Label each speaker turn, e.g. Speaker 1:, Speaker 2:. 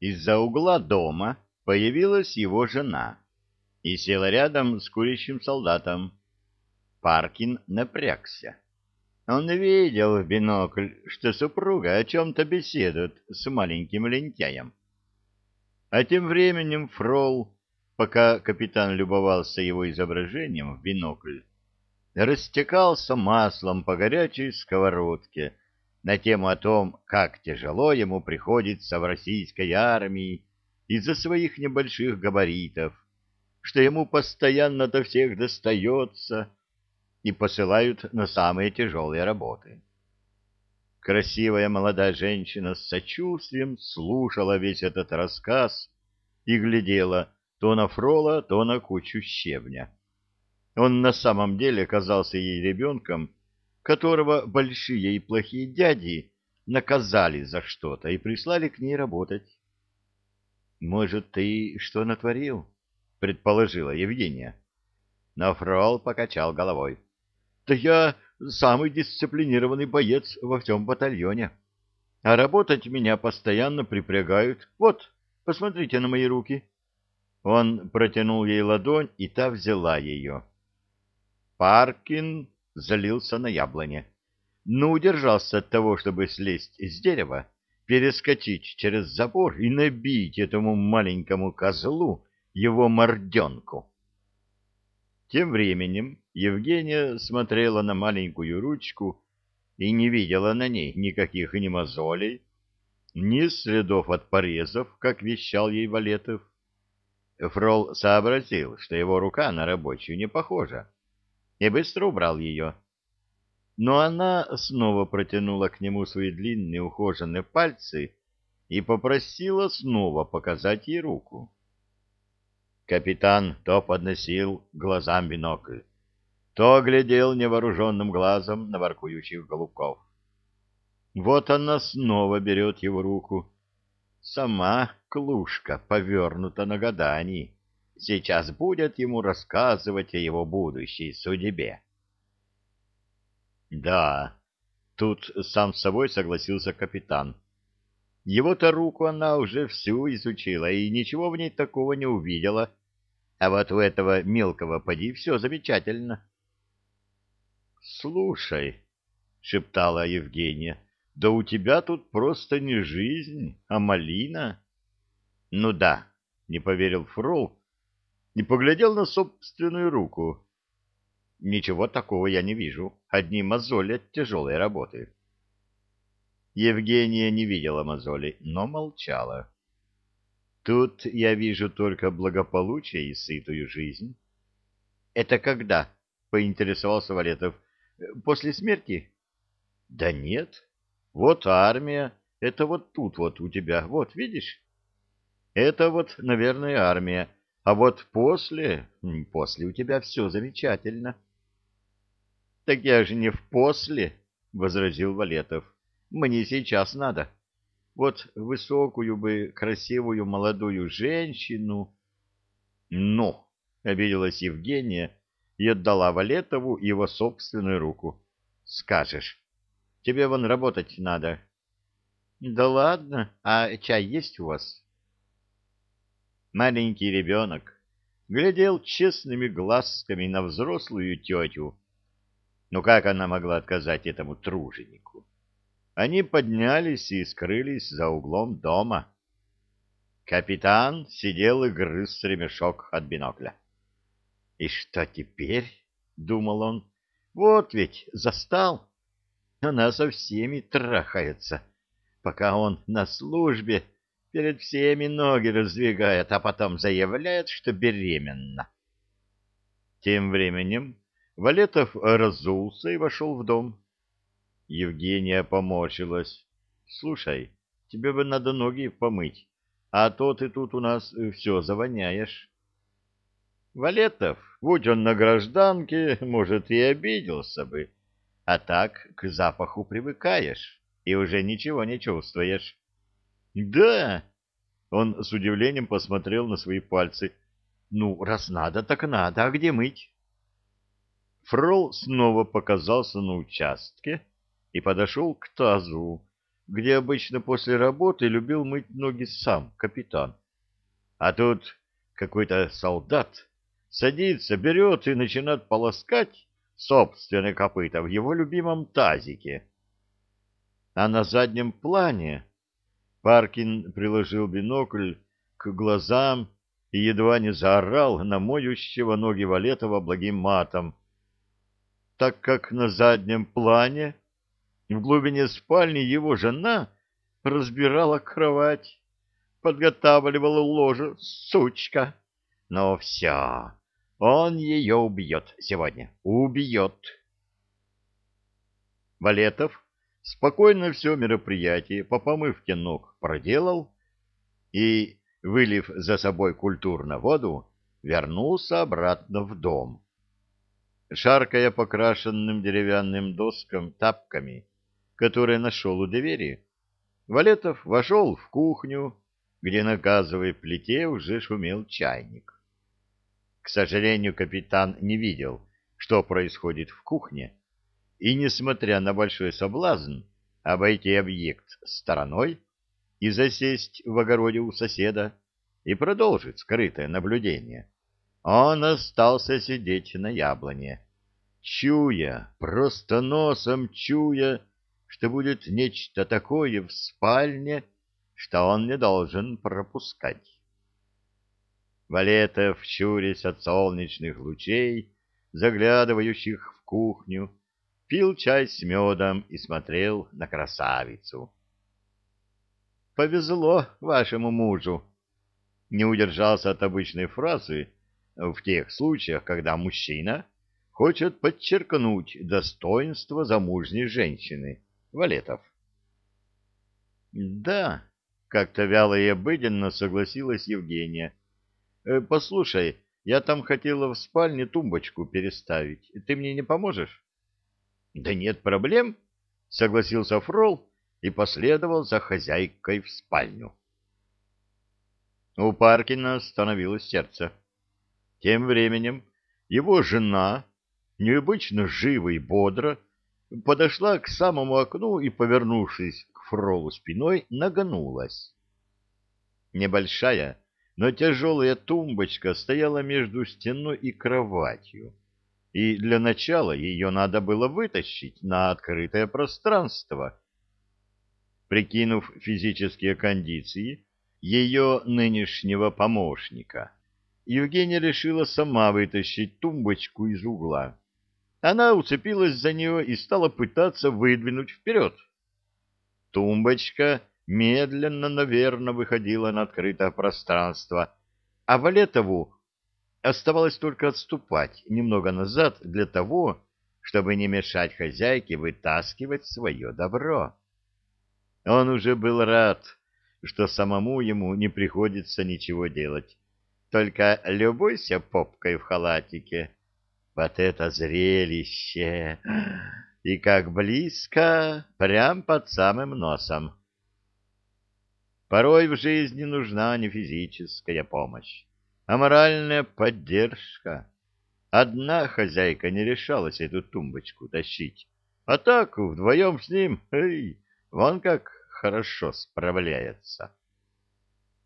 Speaker 1: Из-за угла дома появилась его жена и села рядом с курящим солдатом. Паркин напрягся. Он видел в бинокль, что супруга о чем-то беседует с маленьким лентяем. А тем временем Фрол, пока капитан любовался его изображением в бинокль, растекался маслом по горячей сковородке на тему о том, как тяжело ему приходится в российской армии из-за своих небольших габаритов, что ему постоянно-то всех достается и посылают на самые тяжелые работы. Красивая молодая женщина с сочувствием слушала весь этот рассказ и глядела то на Фрола, то на кучу щебня. Он на самом деле казался ей ребенком, которого большие и плохие дяди наказали за что-то и прислали к ней работать. «Может, ты что натворил?» — предположила Евгения. Но Фрол покачал головой. «Да я самый дисциплинированный боец во всем батальоне. А работать меня постоянно припрягают. Вот, посмотрите на мои руки». Он протянул ей ладонь, и та взяла ее. Паркин залился на яблоне, но удержался от того, чтобы слезть с дерева, перескочить через забор и набить этому маленькому козлу его морденку. Тем временем Евгения смотрела на маленькую ручку и не видела на ней никаких ни мозолей, ни следов от порезов, как вещал ей Валетов. Фрол сообразил, что его рука на рабочую не похожа и быстро убрал ее. Но она снова протянула к нему свои длинные ухоженные пальцы и попросила снова показать ей руку. Капитан то подносил глазам бинокль, то глядел невооруженным глазом на воркующих голубков. Вот она снова берет его руку. Сама клушка повернута на гадании сейчас будет ему рассказывать о его будущей судьбе. Да, тут сам с собой согласился капитан. Его-то руку она уже всю изучила и ничего в ней такого не увидела. А вот у этого мелкого поди все замечательно. «Слушай», — шептала Евгения, — «да у тебя тут просто не жизнь, а малина». «Ну да», — не поверил Фрол, и поглядел на собственную руку. Ничего такого я не вижу, одни мозоли от тяжелой работы. Евгения не видела мозолей, но молчала. Тут я вижу только благополучие и сытую жизнь. — Это когда? — поинтересовался Валетов. — После смерти? — Да нет. Вот армия. Это вот тут вот у тебя. Вот, видишь? Это вот, наверное, армия. А вот после... После у тебя все замечательно. — Так я же не в после, — возразил Валетов. — Мне сейчас надо. Вот высокую бы, красивую молодую женщину... — Ну, — обиделась Евгения и отдала Валетову его собственную руку. — Скажешь. Тебе вон работать надо. — Да ладно, а чай есть у вас? — маленький ребенок глядел честными глазками на взрослую тетю. Но как она могла отказать этому труженику? Они поднялись и скрылись за углом дома. Капитан сидел и грыз ремешок от бинокля. «И что теперь?» — думал он. «Вот ведь застал. Она со всеми трахается, пока он на службе» перед всеми ноги раздвигает, а потом заявляет, что беременна. Тем временем Валетов разулся и вошел в дом. Евгения поморщилась. — Слушай, тебе бы надо ноги помыть, а то ты тут у нас все завоняешь. Валетов, будь он на гражданке, может, и обиделся бы, а так к запаху привыкаешь и уже ничего не чувствуешь. Да. Он с удивлением посмотрел на свои пальцы. Ну, раз надо, так надо. А где мыть? Фрол снова показался на участке и подошел к тазу. где обычно после работы любил мыть ноги сам капитан. А тут какой-то солдат садится, берет и начинает полоскать собственные копыта в его любимом тазике. А на заднем плане Паркин приложил бинокль к глазам и едва не заорал на моющего ноги Валетова благим матом, так как на заднем плане в глубине спальни его жена разбирала кровать, подготавливала ложе, сучка. Но все, он ее убьет сегодня, убьет. Валетов спокойно все мероприятие по помывке ног проделал и, вылив за собой культурно воду, вернулся обратно в дом. Шаркая покрашенным деревянным доскам тапками, которое нашел у двери, Валетов вошел в кухню, где на газовой плите уже шумел чайник. К сожалению, капитан не видел, что происходит в кухне, и, несмотря на большой соблазн обойти объект стороной и засесть в огороде у соседа и продолжить скрытое наблюдение, он остался сидеть на яблоне, чуя, просто носом чуя, что будет нечто такое в спальне, что он не должен пропускать. Валетов, щурясь от солнечных лучей, заглядывающих в кухню, пил чай с медом и смотрел на красавицу. «Повезло вашему мужу!» Не удержался от обычной фразы в тех случаях, когда мужчина хочет подчеркнуть достоинство замужней женщины Валетов. Да, как-то вяло и обыденно согласилась Евгения. Э, послушай, я там хотела в спальне тумбочку переставить. Ты мне не поможешь? Да нет проблем, согласился Фрол и последовал за хозяйкой в спальню. У Паркина остановилось сердце. Тем временем его жена, необычно живо и бодро, подошла к самому окну и, повернувшись к фролу спиной, нагнулась. Небольшая, но тяжелая тумбочка стояла между стеной и кроватью, и для начала ее надо было вытащить на открытое пространство. Прикинув физические кондиции ее нынешнего помощника, Евгения решила сама вытащить тумбочку из угла. Она уцепилась за нее и стала пытаться выдвинуть вперед. Тумбочка медленно, наверное, выходила на открытое пространство, а Валетову оставалось только отступать немного назад для того, чтобы не мешать хозяйке вытаскивать свое добро. Он уже был рад, что самому ему не приходится ничего делать. Только любуйся попкой в халатике, вот это зрелище! И как близко, прям под самым носом. Порой в жизни нужна не физическая помощь, а моральная поддержка. Одна хозяйка не решалась эту тумбочку тащить, а так вдвоем с ним, эй, вон как хорошо справляется.